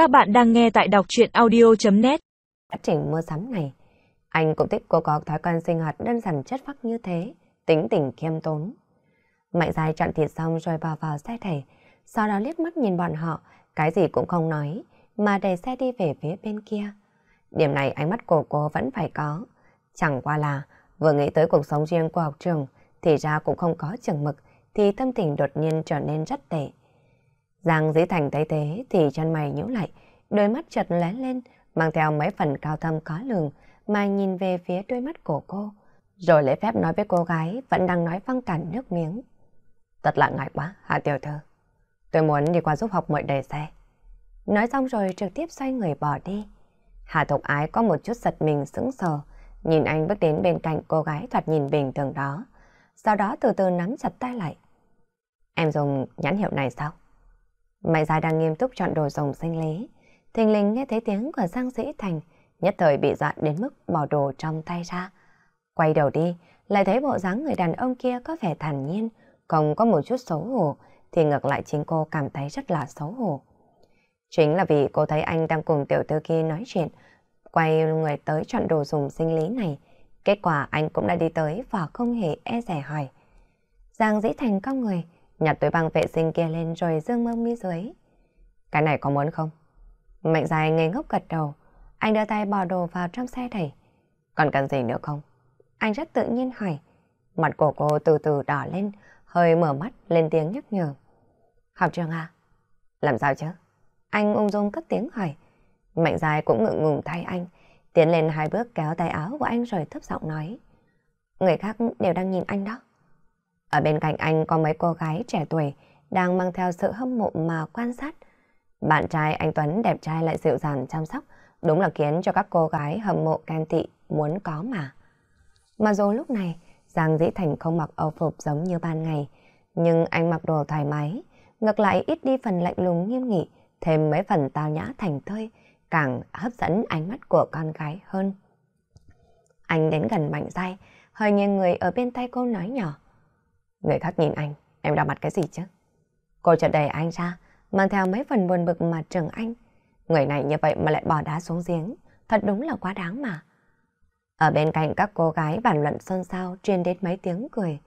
Các bạn đang nghe tại đọc truyện audio.net Quá trình mua sắm này, anh cũng thích cô có thói quen sinh hoạt đơn giản chất phác như thế, tính tình khiêm tốn. Mạnh dài chọn thịt xong rồi vào vào xe thầy, sau đó liếc mắt nhìn bọn họ, cái gì cũng không nói, mà đẩy xe đi về phía bên kia. Điểm này ánh mắt của cô vẫn phải có. Chẳng qua là vừa nghĩ tới cuộc sống riêng của học trường, thì ra cũng không có chừng mực, thì tâm tình đột nhiên trở nên rất tệ. Giang dĩ thành thấy thế thì chân mày nhíu lại, đôi mắt chợt lóe lên, mang theo mấy phần cao thâm có lường, mà nhìn về phía đôi mắt của cô. Rồi lễ phép nói với cô gái vẫn đang nói văng cản nước miếng. Thật là ngại quá, Hạ Tiểu Thư. Tôi muốn đi qua giúp học mọi đề xe. Nói xong rồi trực tiếp xoay người bỏ đi. Hạ Thục Ái có một chút giật mình sững sờ, nhìn anh bước đến bên cạnh cô gái thoạt nhìn bình thường đó. Sau đó từ từ nắm chặt tay lại. Em dùng nhãn hiệu này sao? Mạnh dài đang nghiêm túc chọn đồ dùng sinh lý. Thình lình nghe thấy tiếng của Giang sĩ Thành, nhất thời bị dọa đến mức bỏ đồ trong tay ra. Quay đầu đi, lại thấy bộ dáng người đàn ông kia có vẻ thản nhiên, không có một chút xấu hổ, thì ngược lại chính cô cảm thấy rất là xấu hổ. Chính là vì cô thấy anh đang cùng tiểu thư kia nói chuyện, quay người tới chọn đồ dùng sinh lý này. Kết quả anh cũng đã đi tới và không hề e rẻ hỏi. Giang dĩ thành con người, nhặt túi băng vệ sinh kia lên rồi dương mông mi dưới. Cái này có muốn không? Mạnh dài ngây ngốc gật đầu, anh đưa tay bỏ đồ vào trong xe đẩy. Còn cần gì nữa không? Anh rất tự nhiên hỏi. Mặt của cô từ từ đỏ lên, hơi mở mắt lên tiếng nhắc nhở. Học trường à? Làm sao chứ? Anh ung dung cất tiếng hỏi. Mạnh dài cũng ngượng ngùng thay anh, tiến lên hai bước kéo tay áo của anh rồi thấp giọng nói. Người khác đều đang nhìn anh đó. Ở bên cạnh anh có mấy cô gái trẻ tuổi đang mang theo sự hâm mộ mà quan sát. Bạn trai anh Tuấn đẹp trai lại dịu dàng chăm sóc, đúng là khiến cho các cô gái hâm mộ can tị muốn có mà. Mà dù lúc này, Giang Dĩ Thành không mặc âu phục giống như ban ngày, nhưng anh mặc đồ thoải mái, ngược lại ít đi phần lạnh lùng nghiêm nghị, thêm mấy phần tao nhã thành thơi, càng hấp dẫn ánh mắt của con gái hơn. Anh đến gần mạnh dai, hơi nghiêng người ở bên tay cô nói nhỏ. Người khác nhìn anh, em đau mặt cái gì chứ? Cô chợt đẩy anh ra, mang theo mấy phần buồn bực mà trừng anh. Người này như vậy mà lại bỏ đá xuống giếng, thật đúng là quá đáng mà. Ở bên cạnh các cô gái bàn luận xôn xao truyền đến mấy tiếng cười.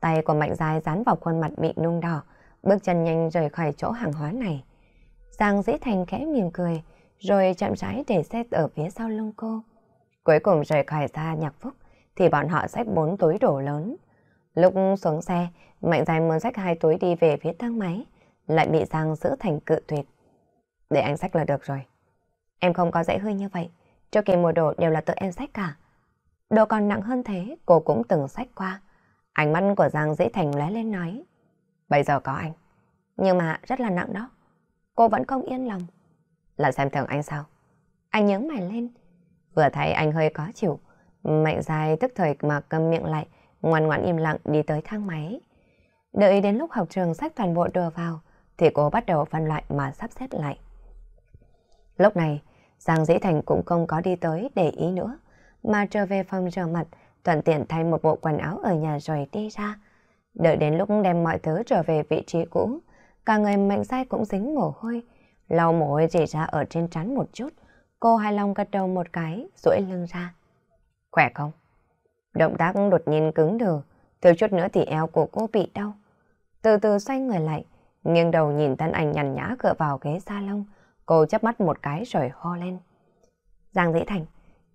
Tay của Mạnh Dài dán vào khuôn mặt bị nung đỏ, bước chân nhanh rời khỏi chỗ hàng hóa này. Giang dĩ thành khẽ mỉm cười, rồi chậm rãi để xe ở phía sau lưng cô. Cuối cùng rời khỏi xa nhạc phúc, thì bọn họ xách bốn túi đổ lớn. Lúc xuống xe, Mạnh Dài muốn sách hai túi đi về phía thang máy, lại bị Giang giữ thành cự tuyệt. Để anh sách là được rồi. Em không có dễ hơi như vậy, trước khi mua đồ đều là tự em sách cả. Đồ còn nặng hơn thế, cô cũng từng sách qua. Ánh mắt của Giang dễ thành lóe lên nói. Bây giờ có anh. Nhưng mà rất là nặng đó. Cô vẫn không yên lòng. Là xem thường anh sao? Anh nhớ mày lên. Vừa thấy anh hơi có chịu. Mạnh dài tức thời mà cầm miệng lại, ngoan ngoãn im lặng đi tới thang máy. Đợi đến lúc học trường sách toàn bộ đồ vào, thì cô bắt đầu phân loại mà sắp xếp lại. Lúc này, Giang Dĩ Thành cũng không có đi tới để ý nữa, mà trở về phòng rửa mặt, thuận tiện thay một bộ quần áo ở nhà rồi đi ra. Đợi đến lúc đem mọi thứ trở về vị trí cũ, cả người mạnh dai cũng dính mồ hôi, lau mồ hôi rỉ ra ở trên trán một chút, cô hài lòng gật đầu một cái, duỗi lưng ra. Khỏe không? Động tác đột nhiên cứng đờ, thiếu chút nữa thì eo của cô bị đau. Từ từ xoay người lại, nghiêng đầu nhìn thân ảnh nhằn nhã cựa vào ghế salon, cô chớp mắt một cái rồi ho lên. Giang Dĩ Thành,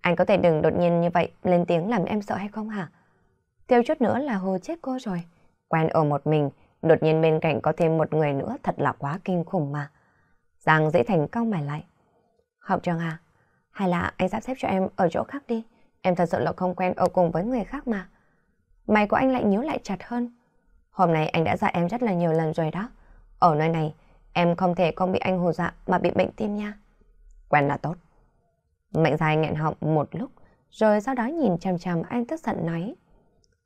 anh có thể đừng đột nhiên như vậy lên tiếng làm em sợ hay không hả? Thiếu chút nữa là hồ chết cô rồi. Quen ở một mình, đột nhiên bên cạnh có thêm một người nữa thật là quá kinh khủng mà. Giang Dĩ Thành cau mày lại. Học trường à, hay là anh sắp xếp cho em ở chỗ khác đi. Em thật sự là không quen ở cùng với người khác mà. Mày của anh lại nhíu lại chặt hơn. Hôm nay anh đã dạy em rất là nhiều lần rồi đó. Ở nơi này, em không thể không bị anh hù dọa mà bị bệnh tim nha. Quen là tốt. Mạnh dài nghẹn họng một lúc, rồi sau đó nhìn chằm chằm anh tức giận nói.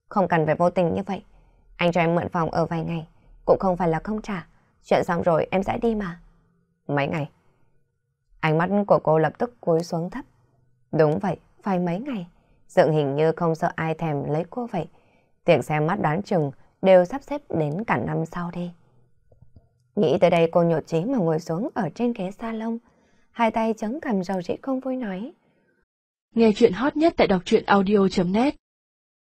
Không cần phải vô tình như vậy. Anh cho em mượn phòng ở vài ngày, cũng không phải là không trả. Chuyện xong rồi em sẽ đi mà. Mấy ngày? Ánh mắt của cô lập tức cúi xuống thấp. Đúng vậy, phải mấy ngày. Dượng hình như không sợ ai thèm lấy cô vậy. Tiệc xem mắt đoán chừng đều sắp xếp đến cả năm sau đi. Nghĩ tới đây cô nhột chí mà ngồi xuống ở trên ghế salon. hai tay chống cằm rầu rĩ không vui nói. Nghe chuyện hot nhất tại đọc truyện audio.net